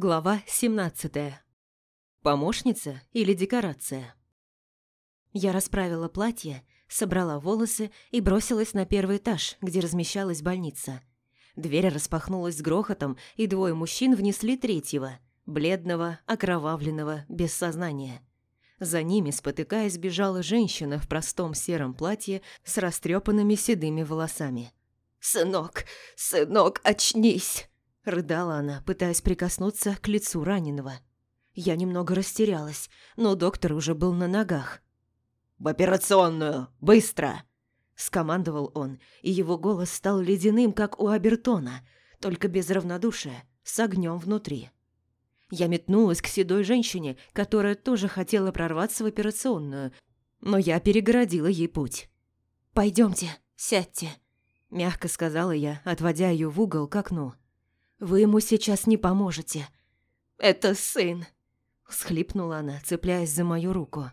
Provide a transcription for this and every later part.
Глава 17. Помощница или декорация? Я расправила платье, собрала волосы и бросилась на первый этаж, где размещалась больница. Дверь распахнулась с грохотом, и двое мужчин внесли третьего, бледного, окровавленного, без сознания. За ними, спотыкаясь, бежала женщина в простом сером платье с растрепанными седыми волосами. «Сынок, сынок, очнись!» Рыдала она, пытаясь прикоснуться к лицу раненого. Я немного растерялась, но доктор уже был на ногах. «В операционную! Быстро!» Скомандовал он, и его голос стал ледяным, как у Абертона, только без равнодушия, с огнем внутри. Я метнулась к седой женщине, которая тоже хотела прорваться в операционную, но я перегородила ей путь. «Пойдемте, сядьте», – мягко сказала я, отводя ее в угол к окну. Вы ему сейчас не поможете. Это сын, всхлипнула она, цепляясь за мою руку.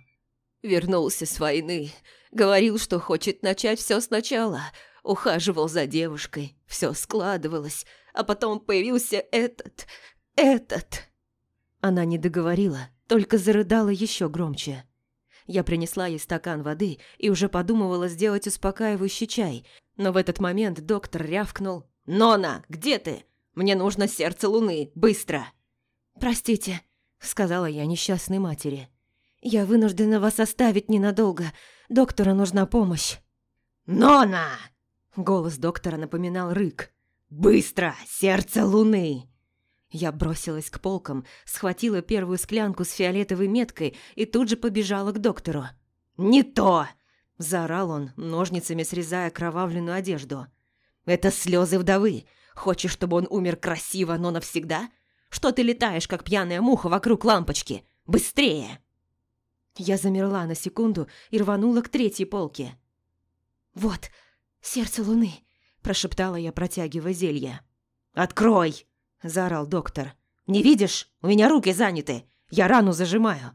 Вернулся с войны. Говорил, что хочет начать все сначала. Ухаживал за девушкой. Все складывалось. А потом появился этот... этот... Она не договорила, только зарыдала еще громче. Я принесла ей стакан воды и уже подумывала сделать успокаивающий чай, но в этот момент доктор рявкнул «Нона, где ты? Мне нужно сердце луны, быстро!» «Простите», — сказала я несчастной матери. «Я вынуждена вас оставить ненадолго. Доктору нужна помощь». «Нона!» — голос доктора напоминал рык. «Быстро! Сердце луны!» Я бросилась к полкам, схватила первую склянку с фиолетовой меткой и тут же побежала к доктору. «Не то!» – заорал он, ножницами срезая кровавленную одежду. «Это слезы вдовы. Хочешь, чтобы он умер красиво, но навсегда? Что ты летаешь, как пьяная муха вокруг лампочки? Быстрее!» Я замерла на секунду и рванула к третьей полке. «Вот, сердце луны», – прошептала я, протягивая зелье. «Открой!» – заорал доктор. «Не видишь? У меня руки заняты. Я рану зажимаю».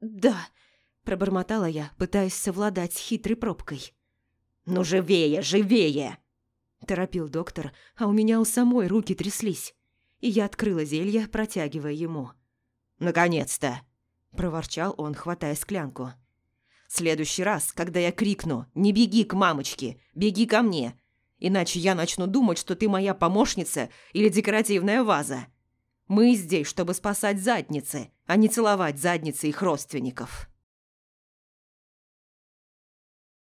«Да», – пробормотала я, пытаясь совладать с хитрой пробкой. «Ну живее, живее!» – торопил доктор, а у меня у самой руки тряслись. И я открыла зелье, протягивая ему. «Наконец-то!» – проворчал он, хватая склянку. «В следующий раз, когда я крикну «Не беги к мамочке! Беги ко мне!» Иначе я начну думать, что ты моя помощница или декоративная ваза. Мы здесь, чтобы спасать задницы, а не целовать задницы их родственников».